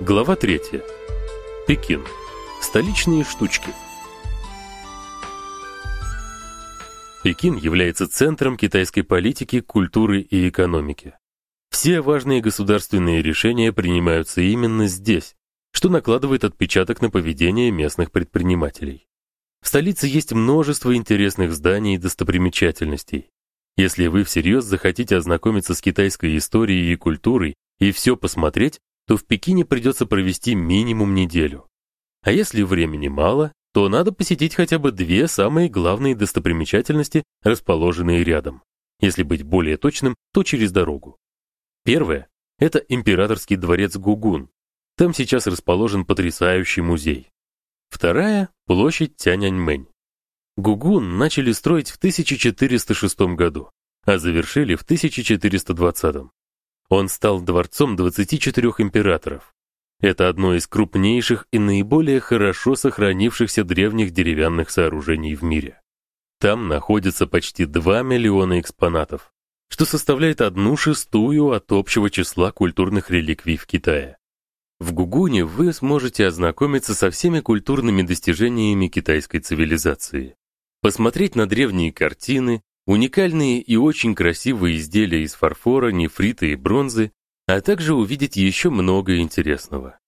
Глава 3. Пекин. Столичные штучки. Пекин является центром китайской политики, культуры и экономики. Все важные государственные решения принимаются именно здесь, что накладывает отпечаток на поведение местных предпринимателей. В столице есть множество интересных зданий и достопримечательностей. Если вы всерьез захотите ознакомиться с китайской историей и культурой и все посмотреть, то в Пекине придется провести минимум неделю. А если времени мало, то надо посетить хотя бы две самые главные достопримечательности, расположенные рядом. Если быть более точным, то через дорогу. Первое это императорский дворец Гугун. Там сейчас расположен потрясающий музей. Вторая площадь Тяньаньмэнь. Гугун начали строить в 1406 году, а завершили в 1420. Он стал дворцом 24 императоров. Это одно из крупнейших и наиболее хорошо сохранившихся древних деревянных сооружений в мире. Там находится почти 2 миллиона экспонатов, что составляет одну шестую от общего числа культурных реликвий в Китае. В Гугуне вы сможете ознакомиться со всеми культурными достижениями китайской цивилизации, посмотреть на древние картины, уникальные и очень красивые изделия из фарфора, нефрита и бронзы, а также увидеть еще много интересного.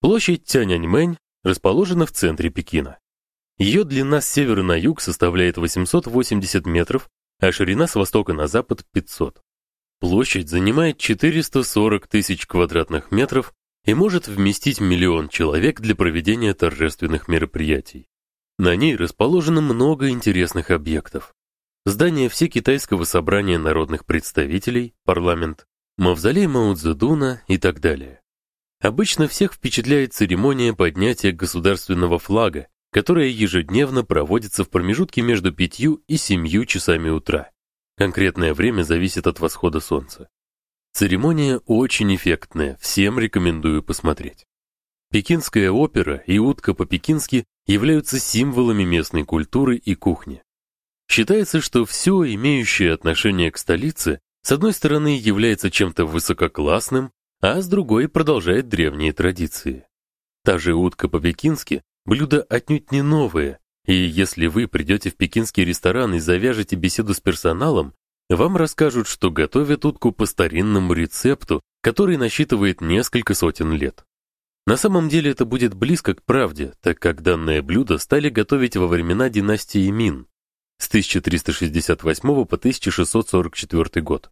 Площадь Тяньаньмэнь расположена в центре Пекина. Ее длина с севера на юг составляет 880 метров, а ширина с востока на запад 500. Площадь занимает 440 тысяч квадратных метров и может вместить миллион человек для проведения торжественных мероприятий. На ней расположено много интересных объектов здание Всекитайского собрания народных представителей, парламент, мавзолей Мао Цзэдуна и так далее. Обычно всех впечатляет церемония поднятия государственного флага, которая ежедневно проводится в промежутке между пятью и семью часами утра. Конкретное время зависит от восхода солнца. Церемония очень эффектная, всем рекомендую посмотреть. Пекинская опера и утка по-пекински являются символами местной культуры и кухни. Считается, что все, имеющее отношение к столице, с одной стороны является чем-то высококлассным, а с другой продолжает древние традиции. Та же утка по-пекински блюдо отнюдь не новое, и если вы придете в пекинский ресторан и завяжете беседу с персоналом, вам расскажут, что готовят утку по старинному рецепту, который насчитывает несколько сотен лет. На самом деле это будет близко к правде, так как данное блюдо стали готовить во времена династии Мин, с 1368 по 1644 год.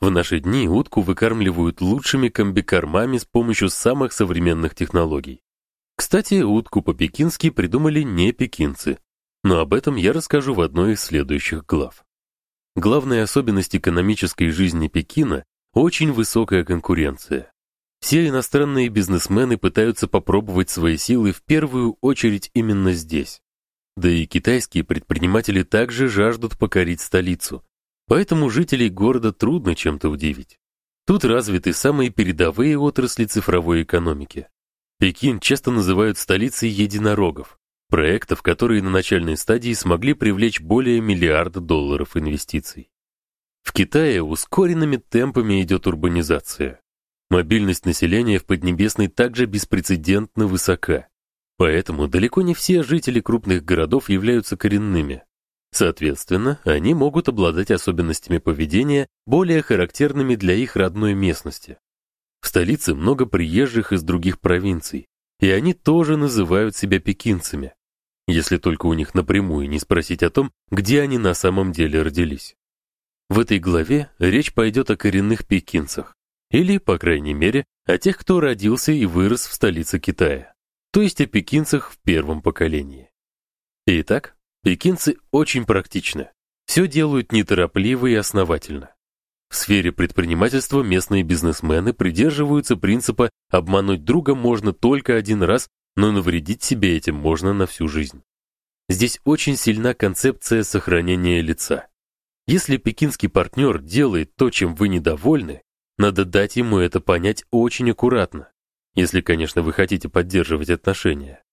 В наши дни утку выкармливают лучшими комбикормами с помощью самых современных технологий. Кстати, утку по-пекински придумали не пекинцы, но об этом я расскажу в одной из следующих глав. Главная особенность экономической жизни Пекина очень высокая конкуренция. Все иностранные бизнесмены пытаются попробовать свои силы в первую очередь именно здесь. Да и китайские предприниматели также жаждут покорить столицу. Поэтому жителей города трудно чем-то удивить. Тут развиты самые передовые отрасли цифровой экономики. Пекин часто называют столицей единорогов, проектов, которые на начальной стадии смогли привлечь более миллиарда долларов инвестиций. В Китае ускоренными темпами идет урбанизация. Мобильность населения в Поднебесной также беспрецедентно высока. Поэтому далеко не все жители крупных городов являются коренными. Соответственно, они могут обладать особенностями поведения, более характерными для их родной местности. В столице много приезжих из других провинций, и они тоже называют себя пекинцами, если только у них напрямую не спросить о том, где они на самом деле родились. В этой главе речь пойдет о коренных пекинцах, или, по крайней мере, о тех, кто родился и вырос в столице Китая то есть о пекинцах в первом поколении. Итак, пекинцы очень практичны. Все делают неторопливо и основательно. В сфере предпринимательства местные бизнесмены придерживаются принципа обмануть друга можно только один раз, но навредить себе этим можно на всю жизнь. Здесь очень сильна концепция сохранения лица. Если пекинский партнер делает то, чем вы недовольны, надо дать ему это понять очень аккуратно, если, конечно, вы хотите поддерживать отношения.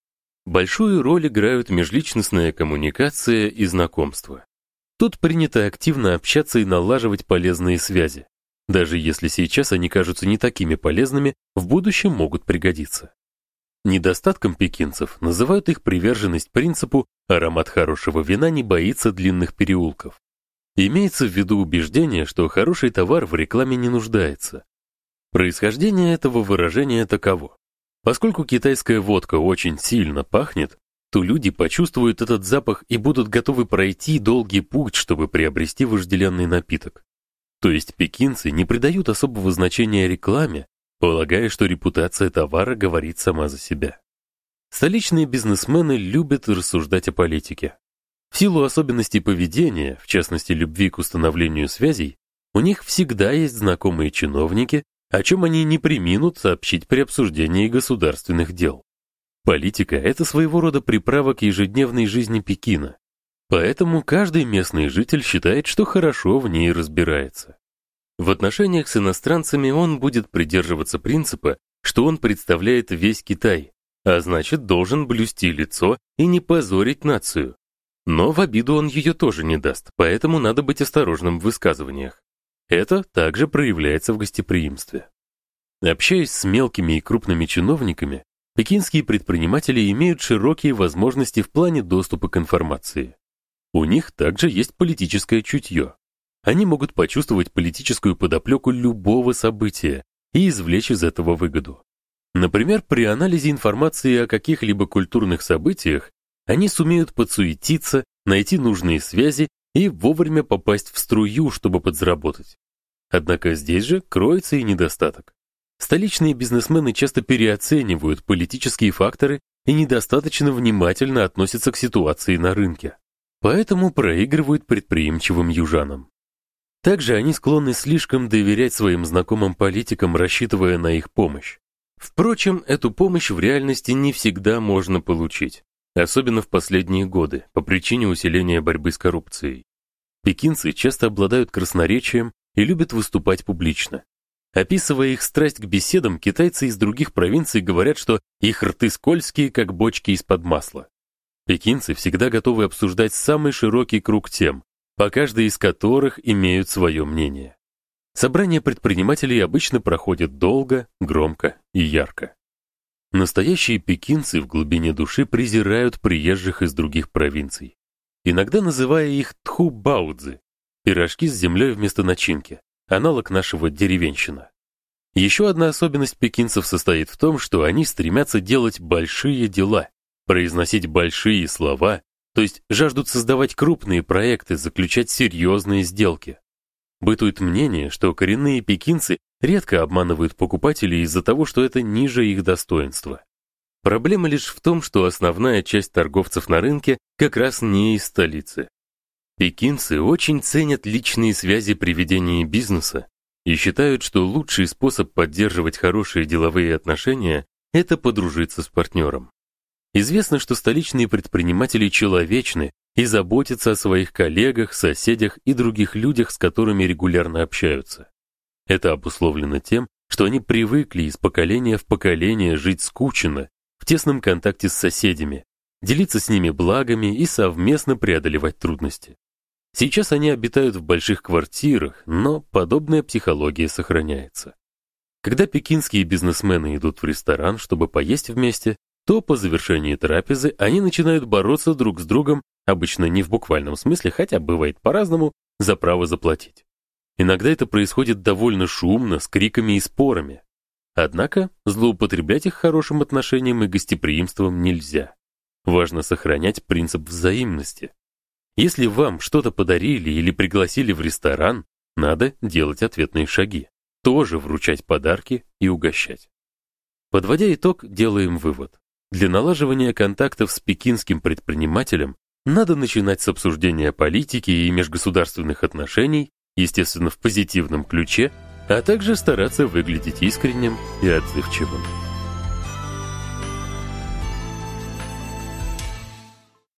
Большую роль играют межличностная коммуникация и знакомства. Тут принято активно общаться и налаживать полезные связи. Даже если сейчас они кажутся не такими полезными, в будущем могут пригодиться. Недостатком пекинцев называют их приверженность принципу «аромат хорошего вина не боится длинных переулков». Имеется в виду убеждение, что хороший товар в рекламе не нуждается. Происхождение этого выражения таково. Поскольку китайская водка очень сильно пахнет, то люди почувствуют этот запах и будут готовы пройти долгий путь, чтобы приобрести вожделенный напиток. То есть пекинцы не придают особого значения рекламе, полагая, что репутация товара говорит сама за себя. Столичные бизнесмены любят рассуждать о политике. В силу особенностей поведения, в частности любви к установлению связей, у них всегда есть знакомые чиновники, о чем они не преминут сообщить при обсуждении государственных дел. Политика — это своего рода приправа к ежедневной жизни Пекина, поэтому каждый местный житель считает, что хорошо в ней разбирается. В отношениях с иностранцами он будет придерживаться принципа, что он представляет весь Китай, а значит, должен блюсти лицо и не позорить нацию. Но в обиду он ее тоже не даст, поэтому надо быть осторожным в высказываниях. Это также проявляется в гостеприимстве. Общаясь с мелкими и крупными чиновниками, Пекинские предприниматели имеют широкие возможности в плане доступа к информации. У них также есть политическое чутье. Они могут почувствовать политическую подоплеку любого события и извлечь из этого выгоду. Например, при анализе информации о каких-либо культурных событиях они сумеют подсуетиться, найти нужные связи и вовремя попасть в струю, чтобы подзаработать. Однако здесь же кроется и недостаток. Столичные бизнесмены часто переоценивают политические факторы и недостаточно внимательно относятся к ситуации на рынке. Поэтому проигрывают предприимчивым южанам. Также они склонны слишком доверять своим знакомым политикам, рассчитывая на их помощь. Впрочем, эту помощь в реальности не всегда можно получить, особенно в последние годы, по причине усиления борьбы с коррупцией. Пекинцы часто обладают красноречием и любят выступать публично. Описывая их страсть к беседам, китайцы из других провинций говорят, что их рты скользкие, как бочки из-под масла. Пекинцы всегда готовы обсуждать самый широкий круг тем, по каждой из которых имеют свое мнение. Собрания предпринимателей обычно проходят долго, громко и ярко. Настоящие пекинцы в глубине души презирают приезжих из других провинций, иногда называя их тху-баудзы пирожки с землей вместо начинки аналог нашего деревенщина. Еще одна особенность пекинцев состоит в том, что они стремятся делать большие дела, произносить большие слова, то есть жаждут создавать крупные проекты, заключать серьезные сделки. Бытует мнение, что коренные пекинцы редко обманывают покупателей из-за того, что это ниже их достоинства. Проблема лишь в том, что основная часть торговцев на рынке как раз не из столицы. Пекинцы очень ценят личные связи при ведении бизнеса и считают, что лучший способ поддерживать хорошие деловые отношения это подружиться с партнером. Известно, что столичные предприниматели человечны и заботятся о своих коллегах, соседях и других людях, с которыми регулярно общаются. Это обусловлено тем, что они привыкли из поколения в поколение жить скучно, в тесном контакте с соседями, делиться с ними благами и совместно преодолевать трудности. Сейчас они обитают в больших квартирах, но подобная психология сохраняется. Когда пекинские бизнесмены идут в ресторан, чтобы поесть вместе, то по завершении трапезы они начинают бороться друг с другом, обычно не в буквальном смысле, хотя бывает по-разному, за право заплатить. Иногда это происходит довольно шумно, с криками и спорами. Однако злоупотреблять их хорошим отношением и гостеприимством нельзя. Важно сохранять принцип взаимности. Если вам что-то подарили или пригласили в ресторан, надо делать ответные шаги. Тоже вручать подарки и угощать. Подводя итог, делаем вывод. Для налаживания контактов с пекинским предпринимателем надо начинать с обсуждения политики и межгосударственных отношений, естественно, в позитивном ключе, а также стараться выглядеть искренним и отзывчивым.